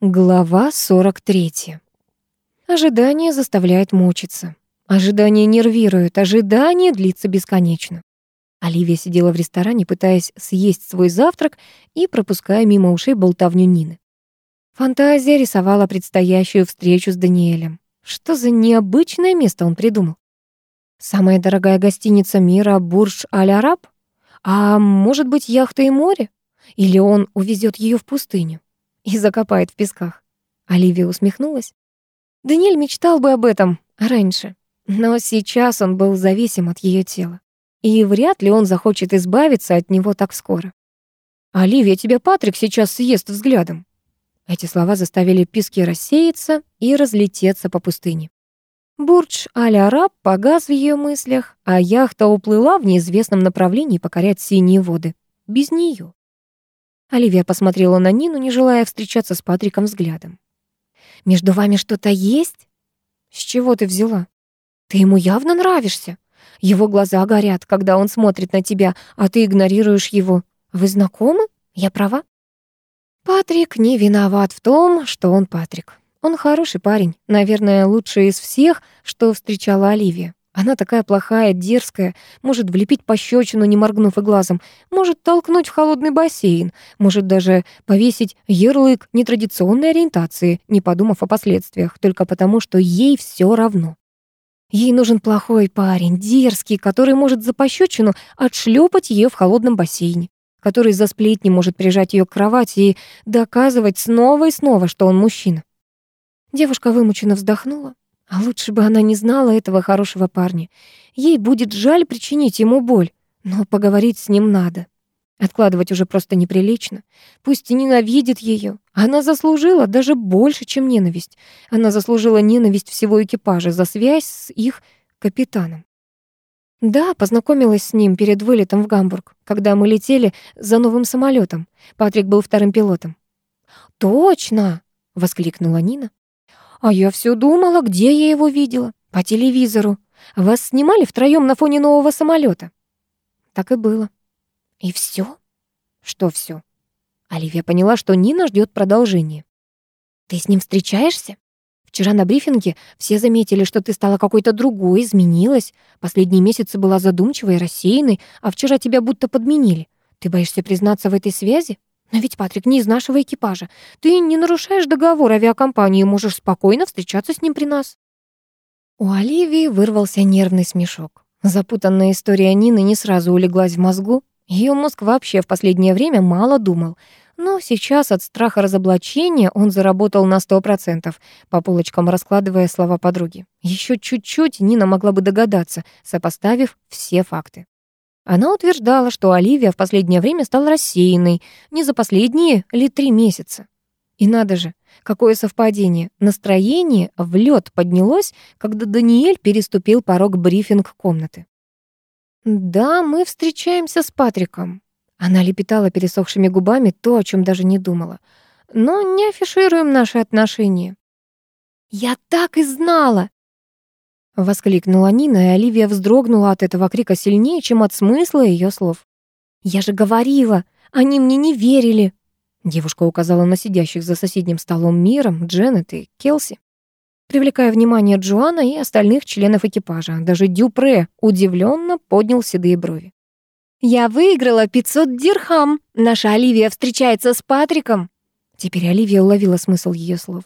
Глава 43. Ожидание заставляет мучиться. Ожидание нервирует, ожидание длится бесконечно. Оливия сидела в ресторане, пытаясь съесть свой завтрак и пропуская мимо ушей болтовню Нины. Фантазия рисовала предстоящую встречу с Даниэлем. Что за необычное место он придумал? Самая дорогая гостиница мира Бурж-Аль-Араб? А может быть, яхта и море? Или он увезет ее в пустыню? И закопает в песках. Оливия усмехнулась. Даниэль мечтал бы об этом раньше, но сейчас он был зависим от ее тела. И вряд ли он захочет избавиться от него так скоро. «Оливия, тебя Патрик сейчас съест взглядом». Эти слова заставили писки рассеяться и разлететься по пустыне. Бурдж Аль-Араб погас в ее мыслях, а яхта уплыла в неизвестном направлении покорять синие воды. Без нее. Оливия посмотрела на Нину, не желая встречаться с Патриком взглядом. «Между вами что-то есть?» «С чего ты взяла?» «Ты ему явно нравишься. Его глаза горят, когда он смотрит на тебя, а ты игнорируешь его. Вы знакомы? Я права?» Патрик не виноват в том, что он Патрик. Он хороший парень, наверное, лучший из всех, что встречала Оливия. Она такая плохая, дерзкая, может влепить пощечину, не моргнув и глазом, может толкнуть в холодный бассейн, может даже повесить ярлык нетрадиционной ориентации, не подумав о последствиях, только потому, что ей все равно. Ей нужен плохой парень, дерзкий, который может за пощечину отшлепать ее в холодном бассейне, который за сплетни может прижать ее к кровати и доказывать снова и снова, что он мужчина. Девушка вымученно вздохнула. А лучше бы она не знала этого хорошего парня. Ей будет жаль причинить ему боль, но поговорить с ним надо. Откладывать уже просто неприлично. Пусть и ненавидит ее. Она заслужила даже больше, чем ненависть. Она заслужила ненависть всего экипажа за связь с их капитаном. Да, познакомилась с ним перед вылетом в Гамбург, когда мы летели за новым самолетом. Патрик был вторым пилотом. «Точно!» — воскликнула Нина. А я все думала, где я его видела. По телевизору. Вас снимали втроем на фоне нового самолета. Так и было. И все? Что все? Оливия поняла, что Нина ждет продолжения. Ты с ним встречаешься? Вчера на брифинге все заметили, что ты стала какой-то другой, изменилась. Последние месяцы была задумчивой и рассеянной, а вчера тебя будто подменили. Ты боишься признаться в этой связи? Но ведь Патрик не из нашего экипажа. Ты не нарушаешь договор авиакомпании и можешь спокойно встречаться с ним при нас». У Оливии вырвался нервный смешок. Запутанная история Нины не сразу улеглась в мозгу. Ее мозг вообще в последнее время мало думал. Но сейчас от страха разоблачения он заработал на сто процентов, по полочкам раскладывая слова подруги. Еще чуть-чуть Нина могла бы догадаться, сопоставив все факты. Она утверждала, что Оливия в последнее время стала рассеянной, не за последние ли три месяца. И надо же, какое совпадение. Настроение в лед поднялось, когда Даниэль переступил порог брифинг-комнаты. «Да, мы встречаемся с Патриком». Она лепетала пересохшими губами то, о чем даже не думала. «Но не афишируем наши отношения». «Я так и знала!» Воскликнула Нина, и Оливия вздрогнула от этого крика сильнее, чем от смысла ее слов. «Я же говорила! Они мне не верили!» Девушка указала на сидящих за соседним столом Миром, Дженнет и Келси, привлекая внимание Джоанна и остальных членов экипажа. Даже Дюпре удивленно поднял седые брови. «Я выиграла 500 дирхам! Наша Оливия встречается с Патриком!» Теперь Оливия уловила смысл ее слов.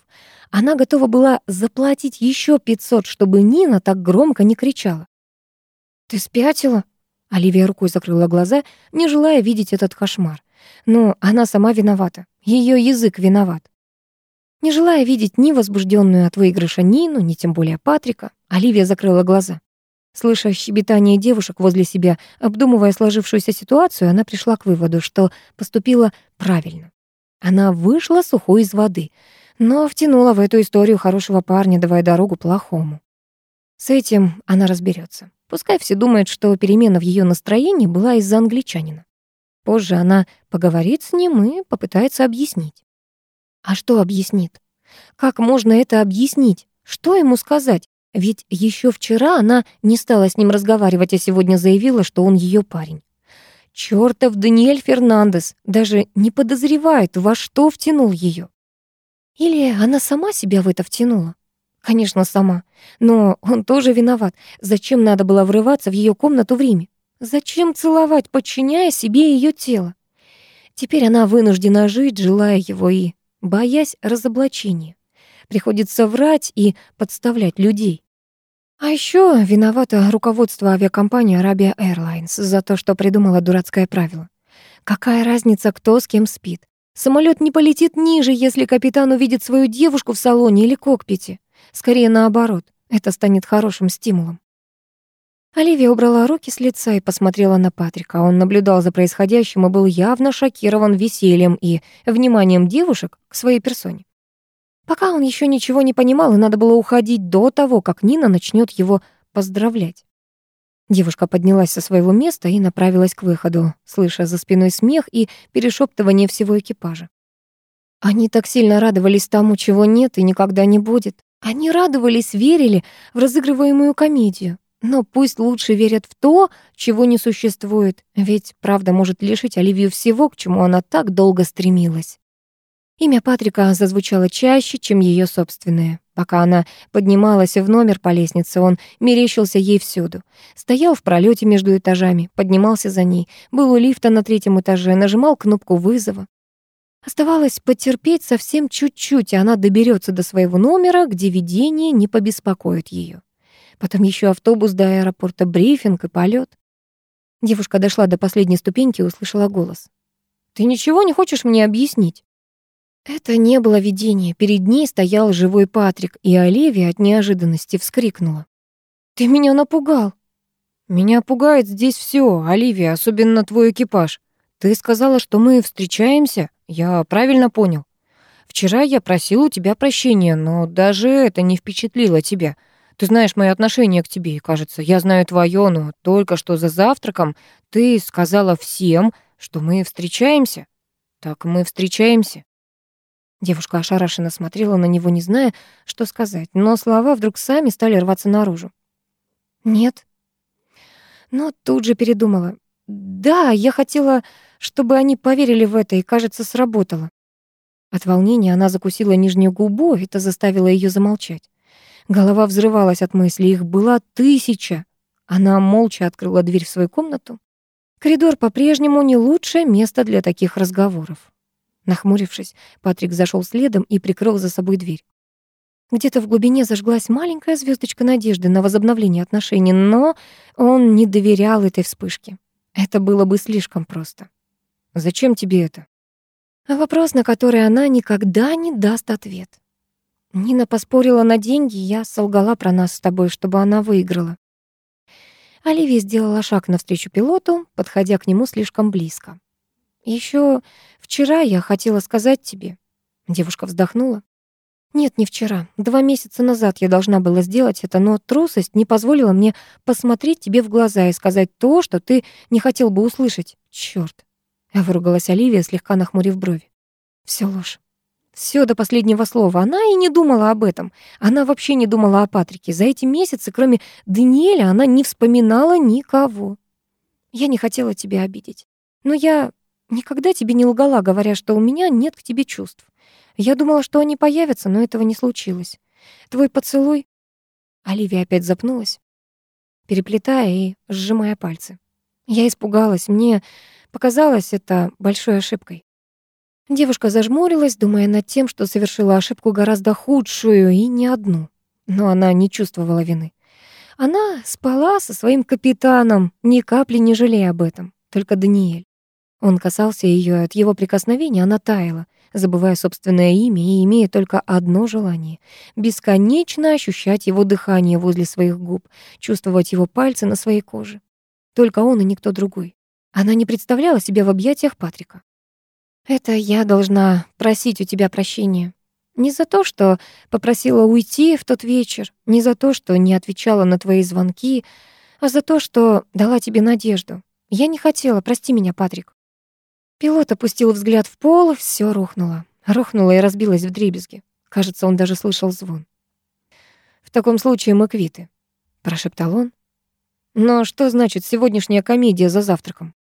Она готова была заплатить еще 500, чтобы Нина так громко не кричала. «Ты спятила?» Оливия рукой закрыла глаза, не желая видеть этот кошмар. Но она сама виновата. Ее язык виноват. Не желая видеть ни возбужденную от выигрыша Нину, ни тем более Патрика, Оливия закрыла глаза. Слыша щебетание девушек возле себя, обдумывая сложившуюся ситуацию, она пришла к выводу, что поступила правильно. Она вышла сухой из воды — но втянула в эту историю хорошего парня, давая дорогу плохому. С этим она разберется. Пускай все думают, что перемена в ее настроении была из-за англичанина. Позже она поговорит с ним и попытается объяснить. А что объяснит? Как можно это объяснить? Что ему сказать? Ведь еще вчера она не стала с ним разговаривать, а сегодня заявила, что он ее парень. Чёртов Даниэль Фернандес даже не подозревает, во что втянул ее. Или она сама себя в это втянула? Конечно, сама. Но он тоже виноват. Зачем надо было врываться в ее комнату в Риме? Зачем целовать, подчиняя себе ее тело? Теперь она вынуждена жить, желая его и боясь разоблачения. Приходится врать и подставлять людей. А еще виновато руководство авиакомпании Arabia Airlines за то, что придумало дурацкое правило. Какая разница, кто с кем спит? Самолет не полетит ниже, если капитан увидит свою девушку в салоне или кокпите. Скорее наоборот, это станет хорошим стимулом. Оливия убрала руки с лица и посмотрела на Патрика. Он наблюдал за происходящим и был явно шокирован весельем и вниманием девушек к своей персоне. Пока он еще ничего не понимал, и надо было уходить до того, как Нина начнет его поздравлять. Девушка поднялась со своего места и направилась к выходу, слыша за спиной смех и перешептывание всего экипажа. Они так сильно радовались тому, чего нет и никогда не будет. Они радовались, верили в разыгрываемую комедию. Но пусть лучше верят в то, чего не существует, ведь правда может лишить Оливию всего, к чему она так долго стремилась. Имя Патрика зазвучало чаще, чем ее собственное. Пока она поднималась в номер по лестнице, он мерещился ей всюду. Стоял в пролете между этажами, поднимался за ней, был у лифта на третьем этаже, нажимал кнопку вызова. Оставалось потерпеть совсем чуть-чуть, и она доберется до своего номера, где видение не побеспокоит ее. Потом еще автобус до аэропорта, брифинг и полет. Девушка дошла до последней ступеньки и услышала голос. «Ты ничего не хочешь мне объяснить?» Это не было видение. Перед ней стоял живой Патрик, и Оливия от неожиданности вскрикнула. «Ты меня напугал!» «Меня пугает здесь все, Оливия, особенно твой экипаж. Ты сказала, что мы встречаемся? Я правильно понял? Вчера я просил у тебя прощения, но даже это не впечатлило тебя. Ты знаешь мое отношение к тебе, кажется, я знаю твое, но только что за завтраком ты сказала всем, что мы встречаемся. Так мы встречаемся. Девушка ошарашенно смотрела на него, не зная, что сказать, но слова вдруг сами стали рваться наружу. «Нет». Но тут же передумала. «Да, я хотела, чтобы они поверили в это, и, кажется, сработало». От волнения она закусила нижнюю губу, это заставило ее замолчать. Голова взрывалась от мысли, их было тысяча. Она молча открыла дверь в свою комнату. Коридор по-прежнему не лучшее место для таких разговоров. Нахмурившись, Патрик зашел следом и прикрыл за собой дверь. Где-то в глубине зажглась маленькая звездочка надежды на возобновление отношений, но он не доверял этой вспышке. Это было бы слишком просто. «Зачем тебе это?» Вопрос, на который она никогда не даст ответ. Нина поспорила на деньги, я солгала про нас с тобой, чтобы она выиграла. Оливия сделала шаг навстречу пилоту, подходя к нему слишком близко. Еще вчера я хотела сказать тебе. Девушка вздохнула. Нет, не вчера. Два месяца назад я должна была сделать это, но трусость не позволила мне посмотреть тебе в глаза и сказать то, что ты не хотел бы услышать. Чёрт. Выругалась Оливия, слегка нахмурив брови. Всё ложь. Всё до последнего слова. Она и не думала об этом. Она вообще не думала о Патрике. За эти месяцы, кроме Даниэля, она не вспоминала никого. Я не хотела тебя обидеть. Но я Никогда тебе не лгала, говоря, что у меня нет к тебе чувств. Я думала, что они появятся, но этого не случилось. Твой поцелуй...» Оливия опять запнулась, переплетая и сжимая пальцы. Я испугалась, мне показалось это большой ошибкой. Девушка зажмурилась, думая над тем, что совершила ошибку гораздо худшую и не одну. Но она не чувствовала вины. Она спала со своим капитаном, ни капли не жалея об этом, только Даниэль. Он касался ее, от его прикосновения она таяла, забывая собственное имя и имея только одно желание — бесконечно ощущать его дыхание возле своих губ, чувствовать его пальцы на своей коже. Только он и никто другой. Она не представляла себя в объятиях Патрика. «Это я должна просить у тебя прощения. Не за то, что попросила уйти в тот вечер, не за то, что не отвечала на твои звонки, а за то, что дала тебе надежду. Я не хотела, прости меня, Патрик. Пилот опустил взгляд в пол, все рухнуло. Рухнуло и разбилось в дребезги. Кажется, он даже слышал звон. «В таком случае мы квиты», — прошептал он. «Но что значит сегодняшняя комедия за завтраком?»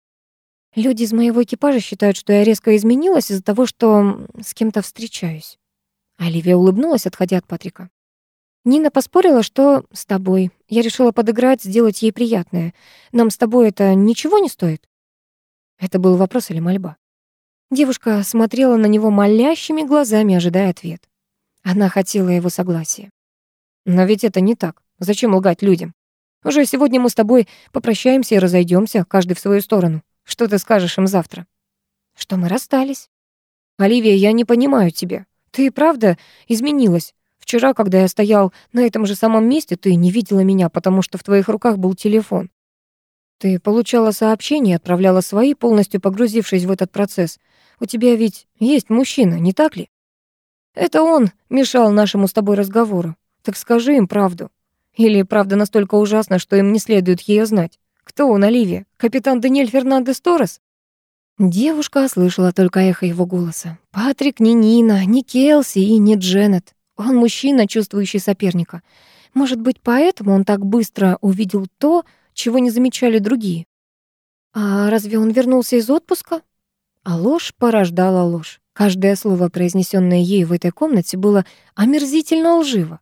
«Люди из моего экипажа считают, что я резко изменилась из-за того, что с кем-то встречаюсь». Оливия улыбнулась, отходя от Патрика. Нина поспорила, что с тобой. Я решила подыграть, сделать ей приятное. Нам с тобой это ничего не стоит? Это был вопрос или мольба? Девушка смотрела на него молящими глазами, ожидая ответ. Она хотела его согласия. Но ведь это не так. Зачем лгать людям? Уже сегодня мы с тобой попрощаемся и разойдемся, каждый в свою сторону. Что ты скажешь им завтра? Что мы расстались. Оливия, я не понимаю тебя. Ты правда изменилась? Вчера, когда я стоял на этом же самом месте, ты не видела меня, потому что в твоих руках был телефон. Ты получала сообщения, отправляла свои, полностью погрузившись в этот процесс. У тебя ведь есть мужчина, не так ли? Это он мешал нашему с тобой разговору. Так скажи им правду. Или правда настолько ужасна, что им не следует ее знать. Кто он, Оливия? Капитан Даниэль Фернандес Торрес? Девушка слышала только эхо его голоса. Патрик не Нина, не Келси и не Дженнет. Он мужчина, чувствующий соперника. Может быть, поэтому он так быстро увидел то, чего не замечали другие. А разве он вернулся из отпуска? А ложь порождала ложь. Каждое слово, произнесенное ей в этой комнате, было омерзительно лживо.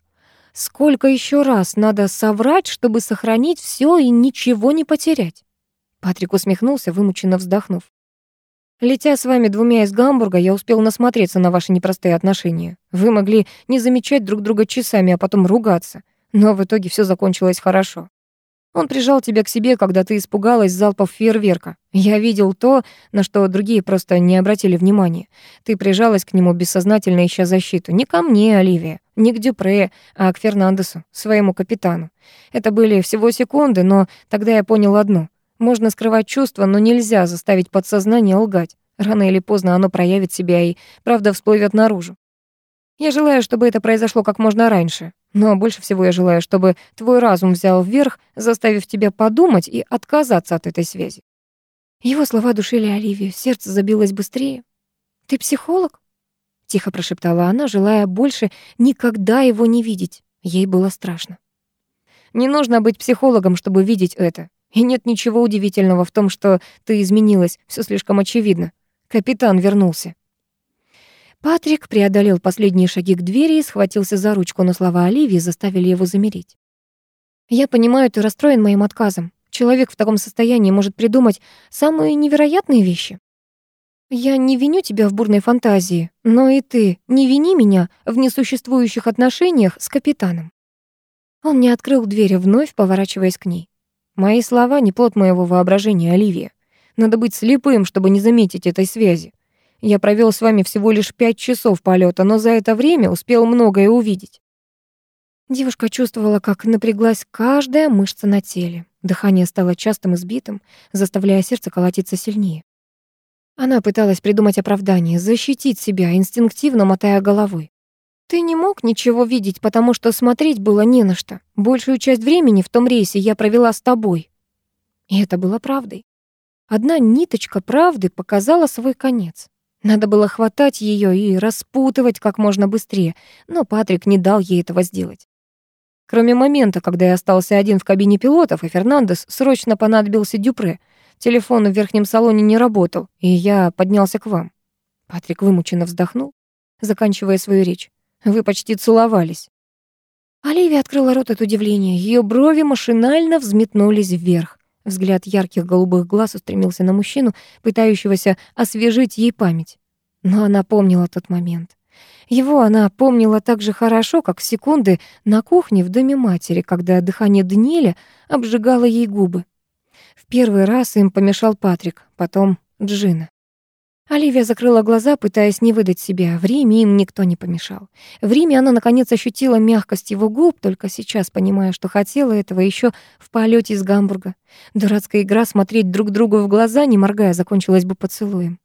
Сколько еще раз надо соврать, чтобы сохранить все и ничего не потерять? Патрик усмехнулся, вымученно вздохнув. Летя с вами двумя из Гамбурга, я успел насмотреться на ваши непростые отношения. Вы могли не замечать друг друга часами, а потом ругаться. Но в итоге все закончилось хорошо. Он прижал тебя к себе, когда ты испугалась залпов фейерверка. Я видел то, на что другие просто не обратили внимания. Ты прижалась к нему бессознательно, ища защиту. Не ко мне, Оливия, не к Дюпре, а к Фернандесу, своему капитану. Это были всего секунды, но тогда я понял одно — можно скрывать чувства, но нельзя заставить подсознание лгать. Рано или поздно оно проявит себя, и правда всплывет наружу. Я желаю, чтобы это произошло как можно раньше. Но больше всего я желаю, чтобы твой разум взял вверх, заставив тебя подумать и отказаться от этой связи. Его слова душили Оливию, сердце забилось быстрее. «Ты психолог?» — тихо прошептала она, желая больше никогда его не видеть. Ей было страшно. «Не нужно быть психологом, чтобы видеть это. И нет ничего удивительного в том, что ты изменилась, все слишком очевидно. Капитан вернулся. Патрик преодолел последние шаги к двери и схватился за ручку, но слова Оливии заставили его замереть. «Я понимаю, ты расстроен моим отказом. Человек в таком состоянии может придумать самые невероятные вещи. Я не виню тебя в бурной фантазии, но и ты не вини меня в несуществующих отношениях с капитаном». Он не открыл дверь, вновь поворачиваясь к ней. Мои слова не плод моего воображения, Оливия. Надо быть слепым, чтобы не заметить этой связи. Я провел с вами всего лишь пять часов полета, но за это время успел многое увидеть. Девушка чувствовала, как напряглась каждая мышца на теле. Дыхание стало частым и сбитым, заставляя сердце колотиться сильнее. Она пыталась придумать оправдание, защитить себя, инстинктивно мотая головой. Ты не мог ничего видеть, потому что смотреть было не на что. Большую часть времени в том рейсе я провела с тобой. И это было правдой. Одна ниточка правды показала свой конец. Надо было хватать ее и распутывать как можно быстрее, но Патрик не дал ей этого сделать. Кроме момента, когда я остался один в кабине пилотов, и Фернандес срочно понадобился Дюпре, телефон в верхнем салоне не работал, и я поднялся к вам. Патрик вымученно вздохнул, заканчивая свою речь. Вы почти целовались». Оливия открыла рот от удивления. Ее брови машинально взметнулись вверх. Взгляд ярких голубых глаз устремился на мужчину, пытающегося освежить ей память. Но она помнила тот момент. Его она помнила так же хорошо, как секунды на кухне в доме матери, когда дыхание Даниэля обжигало ей губы. В первый раз им помешал Патрик, потом Джина. Оливия закрыла глаза, пытаясь не выдать себя. В Риме им никто не помешал. В Риме она, наконец, ощутила мягкость его губ, только сейчас понимая, что хотела этого еще в полете из Гамбурга. Дурацкая игра смотреть друг другу в глаза, не моргая, закончилась бы поцелуем.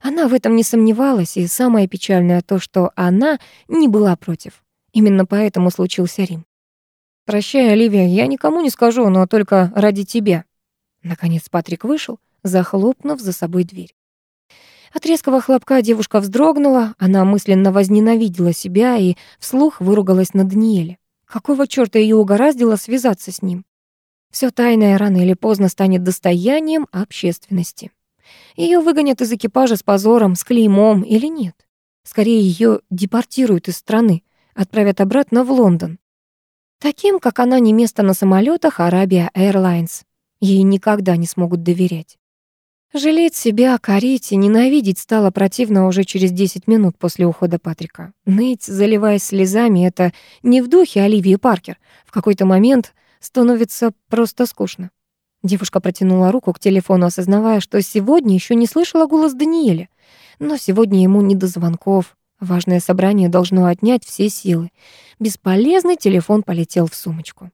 Она в этом не сомневалась, и самое печальное то, что она не была против. Именно поэтому случился Рим. «Прощай, Оливия, я никому не скажу, но только ради тебя». Наконец Патрик вышел, захлопнув за собой дверь. От резкого хлопка девушка вздрогнула, она мысленно возненавидела себя и вслух выругалась на Даниэле. Какого чёрта её угораздило связаться с ним? Всё тайное рано или поздно станет достоянием общественности. Её выгонят из экипажа с позором, с клеймом или нет? Скорее, ее депортируют из страны, отправят обратно в Лондон. Таким, как она, не место на самолетах Arabia Airlines. Ей никогда не смогут доверять. Жалеть себя, корить и ненавидеть стало противно уже через 10 минут после ухода Патрика. Ныть, заливаясь слезами, это не в духе Оливии Паркер. В какой-то момент становится просто скучно. Девушка протянула руку к телефону, осознавая, что сегодня еще не слышала голос Даниэля. Но сегодня ему не до звонков. Важное собрание должно отнять все силы. Бесполезный телефон полетел в сумочку.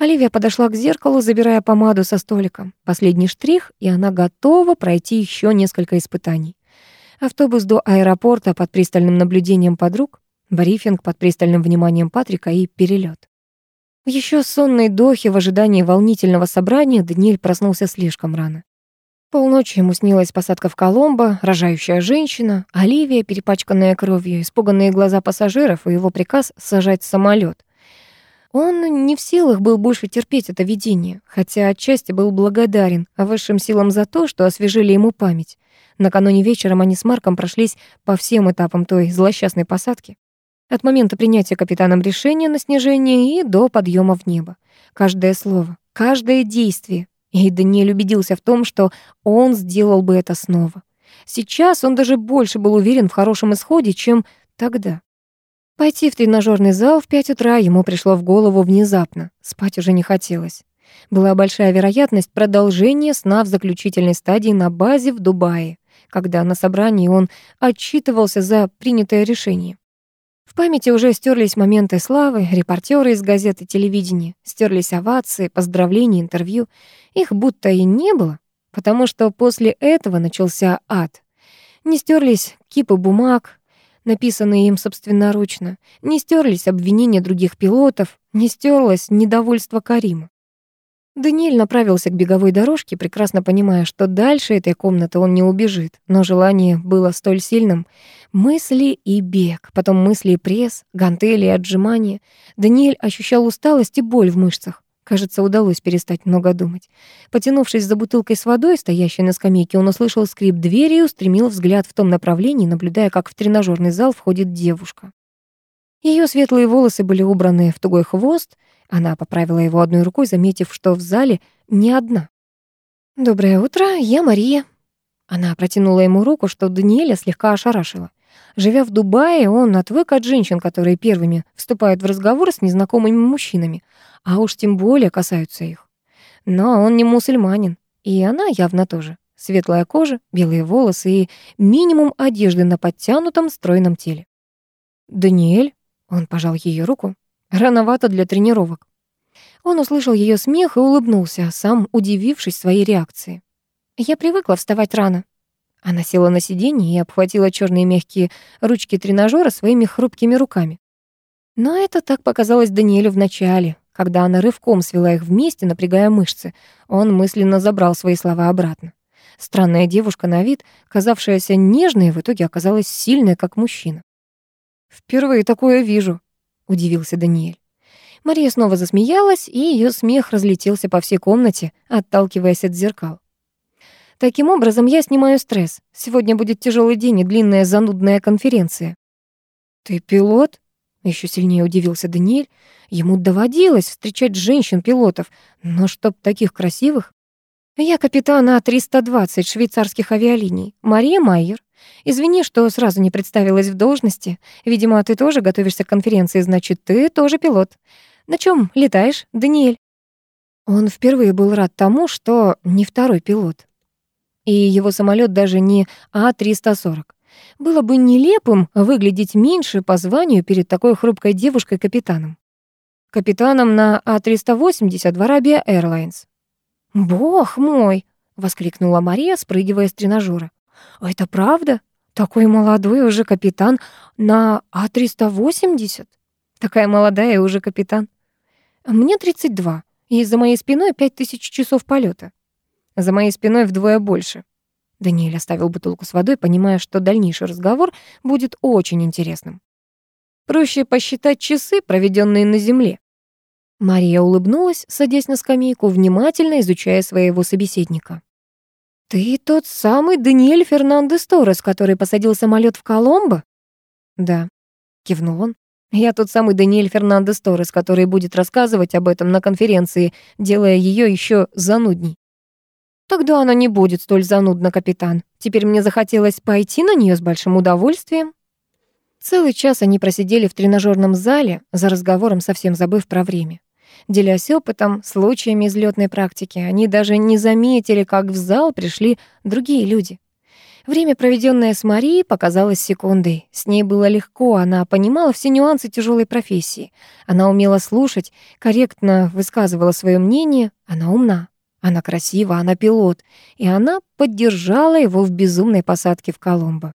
Оливия подошла к зеркалу, забирая помаду со столика. Последний штрих, и она готова пройти еще несколько испытаний. Автобус до аэропорта под пристальным наблюдением подруг, брифинг под пристальным вниманием Патрика и перелет. В еще сонной дохе в ожидании волнительного собрания Даниэль проснулся слишком рано. Полночи ему снилась посадка в Коломбо, рожающая женщина, Оливия, перепачканная кровью, испуганные глаза пассажиров и его приказ сажать самолет. Он не в силах был больше терпеть это видение, хотя отчасти был благодарен высшим силам за то, что освежили ему память. Накануне вечером они с Марком прошлись по всем этапам той злосчастной посадки. От момента принятия капитаном решения на снижение и до подъема в небо. Каждое слово, каждое действие. И Даниэль убедился в том, что он сделал бы это снова. Сейчас он даже больше был уверен в хорошем исходе, чем тогда. Пойти в тренажерный зал в пять утра ему пришло в голову внезапно. Спать уже не хотелось. Была большая вероятность продолжения сна в заключительной стадии на базе в Дубае, когда на собрании он отчитывался за принятое решение. В памяти уже стерлись моменты славы, репортеры из газет и телевидения, стерлись овации, поздравления, интервью. Их будто и не было, потому что после этого начался ад. Не стерлись кипы бумаг, написанные им собственноручно. Не стерлись обвинения других пилотов, не стерлось недовольство Карима. Даниэль направился к беговой дорожке, прекрасно понимая, что дальше этой комнаты он не убежит, но желание было столь сильным. Мысли и бег, потом мысли и пресс, гантели и отжимания. Даниэль ощущал усталость и боль в мышцах. Кажется, удалось перестать много думать. Потянувшись за бутылкой с водой, стоящей на скамейке, он услышал скрип двери и устремил взгляд в том направлении, наблюдая, как в тренажерный зал входит девушка. Ее светлые волосы были убраны в тугой хвост. Она поправила его одной рукой, заметив, что в зале не одна. «Доброе утро, я Мария». Она протянула ему руку, что Даниэля слегка ошарашила. Живя в Дубае, он отвык от женщин, которые первыми вступают в разговор с незнакомыми мужчинами, а уж тем более касаются их. Но он не мусульманин, и она явно тоже. Светлая кожа, белые волосы и минимум одежды на подтянутом стройном теле. «Даниэль?» — он пожал ее руку. «Рановато для тренировок». Он услышал ее смех и улыбнулся, сам удивившись своей реакции. «Я привыкла вставать рано», она села на сиденье и обхватила черные мягкие ручки тренажера своими хрупкими руками. Но это так показалось Даниэлю вначале, когда она рывком свела их вместе, напрягая мышцы. Он мысленно забрал свои слова обратно. Странная девушка на вид, казавшаяся нежной, в итоге оказалась сильной, как мужчина. «Впервые такое вижу», — удивился Даниэль. Мария снова засмеялась, и ее смех разлетелся по всей комнате, отталкиваясь от зеркал. Таким образом, я снимаю стресс. Сегодня будет тяжелый день и длинная занудная конференция. Ты пилот? Еще сильнее удивился Даниэль. Ему доводилось встречать женщин-пилотов, но чтоб таких красивых. Я капитан А320 швейцарских авиалиний, Мария Майер. Извини, что сразу не представилась в должности. Видимо, ты тоже готовишься к конференции, значит, ты тоже пилот. На чем летаешь, Даниэль? Он впервые был рад тому, что не второй пилот и его самолет даже не А-340. Было бы нелепым выглядеть меньше по званию перед такой хрупкой девушкой-капитаном. Капитаном на А-380 в Arabia Airlines. «Бог мой!» — воскликнула Мария, спрыгивая с тренажера. «Это правда? Такой молодой уже капитан на А-380? Такая молодая уже капитан. Мне 32, и за моей спиной 5000 часов полета. За моей спиной вдвое больше. Даниэль оставил бутылку с водой, понимая, что дальнейший разговор будет очень интересным. Проще посчитать часы, проведенные на земле. Мария улыбнулась, садясь на скамейку, внимательно изучая своего собеседника. «Ты тот самый Даниэль Фернандес Торрес, который посадил самолет в Коломбо?» «Да», — кивнул он. «Я тот самый Даниэль Фернандес Торрес, который будет рассказывать об этом на конференции, делая ее еще занудней». «Тогда она не будет столь занудна, капитан. Теперь мне захотелось пойти на нее с большим удовольствием». Целый час они просидели в тренажерном зале, за разговором совсем забыв про время. Делясь опытом, случаями из лётной практики, они даже не заметили, как в зал пришли другие люди. Время, проведенное с Марией, показалось секундой. С ней было легко, она понимала все нюансы тяжелой профессии. Она умела слушать, корректно высказывала свое мнение, она умна. Она красива, она пилот, и она поддержала его в безумной посадке в Коломбо.